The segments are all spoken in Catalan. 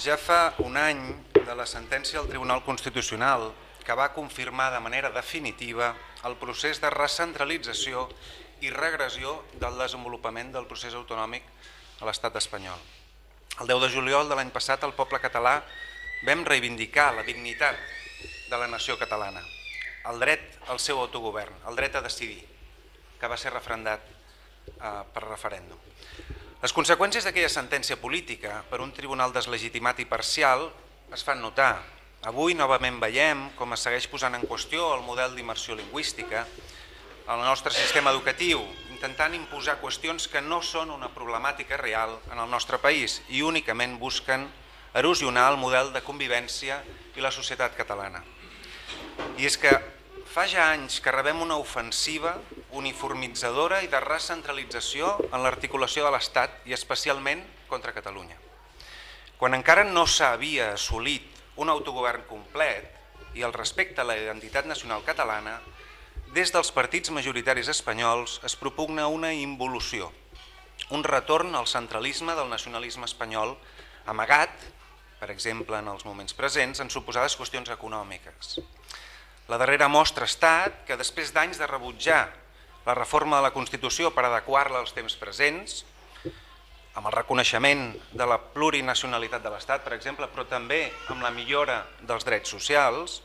Ja fa un any de la sentència del Tribunal Constitucional que va confirmar de manera definitiva el procés de recentralització i regressió del desenvolupament del procés autonòmic a l'estat espanyol. El 10 de juliol de l'any passat el poble català vam reivindicar la dignitat de la nació catalana, el dret al seu autogovern, el dret a decidir, que va ser refrendat eh, per referèndum. Les conseqüències d'aquella sentència política per un tribunal deslegitimat i parcial es fan notar. Avui novament veiem com es segueix posant en qüestió el model d'immersió lingüística al nostre sistema educatiu, intentant imposar qüestions que no són una problemàtica real en el nostre país i únicament busquen erosionar el model de convivència i la societat catalana. I és que fa ja anys que rebem una ofensiva uniformitzadora i de recentralització en l'articulació de l'Estat i especialment contra Catalunya. Quan encara no s'havia assolit un autogovern complet i el respecte a la identitat nacional catalana, des dels partits majoritaris espanyols es propugna una involució, un retorn al centralisme del nacionalisme espanyol amagat, per exemple en els moments presents, en suposades qüestions econòmiques. La darrera mostra ha estat que després d'anys de rebutjar la reforma de la Constitució per adequar-la als temps presents, amb el reconeixement de la plurinacionalitat de l'Estat, per exemple, però també amb la millora dels drets socials,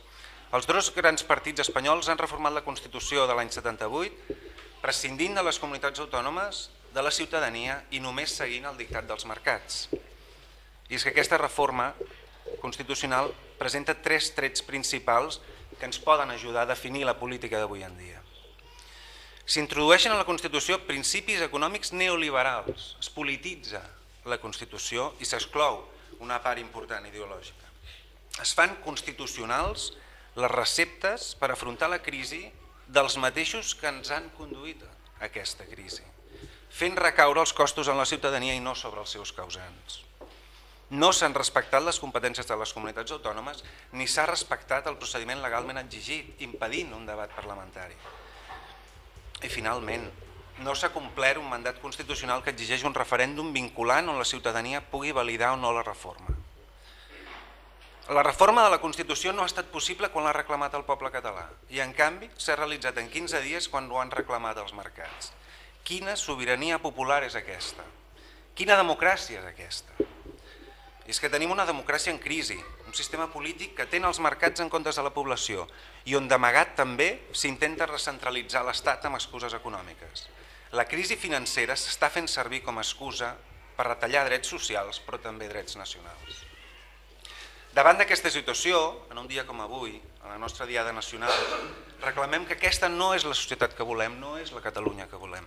els dos grans partits espanyols han reformat la Constitució de l'any 78 prescindint de les comunitats autònomes, de la ciutadania i només seguint el dictat dels mercats. I és que aquesta reforma constitucional presenta tres trets principals que ens poden ajudar a definir la política d'avui en dia. S'introdueixen a la Constitució principis econòmics neoliberals, es polititza la Constitució i s'exclou una part important ideològica. Es fan constitucionals les receptes per afrontar la crisi dels mateixos que ens han conduït a aquesta crisi, fent recaure els costos en la ciutadania i no sobre els seus causants. No s'han respectat les competències de les comunitats autònomes ni s'ha respectat el procediment legalment exigit, impedint un debat parlamentari. I finalment, no s'ha complert un mandat constitucional que exigeix un referèndum vinculant on la ciutadania pugui validar o no la reforma. La reforma de la Constitució no ha estat possible quan l'ha reclamat el poble català i en canvi s'ha realitzat en 15 dies quan ho han reclamat els mercats. Quina sobirania popular és aquesta? Quina democràcia és aquesta? És que tenim una democràcia en crisi, un sistema polític que té els mercats en comptes de la població i on d'amagat també s'intenta recentralitzar l'Estat amb excuses econòmiques. La crisi financera s'està fent servir com a excusa per retallar drets socials però també drets nacionals. Davant d'aquesta situació, en un dia com avui, a la nostra Diada Nacional, reclamem que aquesta no és la societat que volem, no és la Catalunya que volem.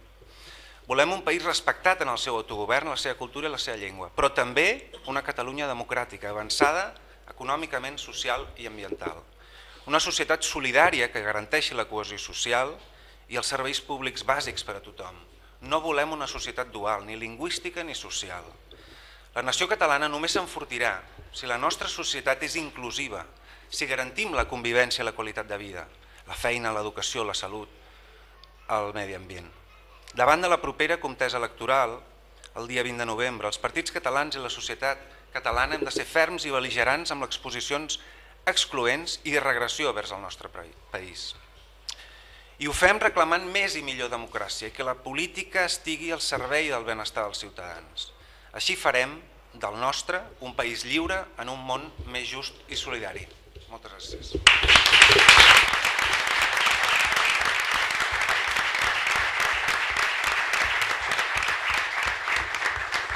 Volem un país respectat en el seu autogovern, la seva cultura i la seva llengua, però també una Catalunya democràtica, avançada econòmicament, social i ambiental. Una societat solidària que garanteixi la cohesió social i els serveis públics bàsics per a tothom. No volem una societat dual, ni lingüística ni social. La nació catalana només s'enfortirà si la nostra societat és inclusiva, si garantim la convivència i la qualitat de vida, la feina, l'educació, la salut, el medi ambient. Davant de la propera contesa electoral, el dia 20 de novembre, els partits catalans i la societat catalana hem de ser ferms i beligerants amb exposicions excloents i de regressió vers el nostre país. I ho fem reclamant més i millor democràcia i que la política estigui al servei del benestar dels ciutadans. Així farem del nostre un país lliure en un món més just i solidari. Moltes gràcies.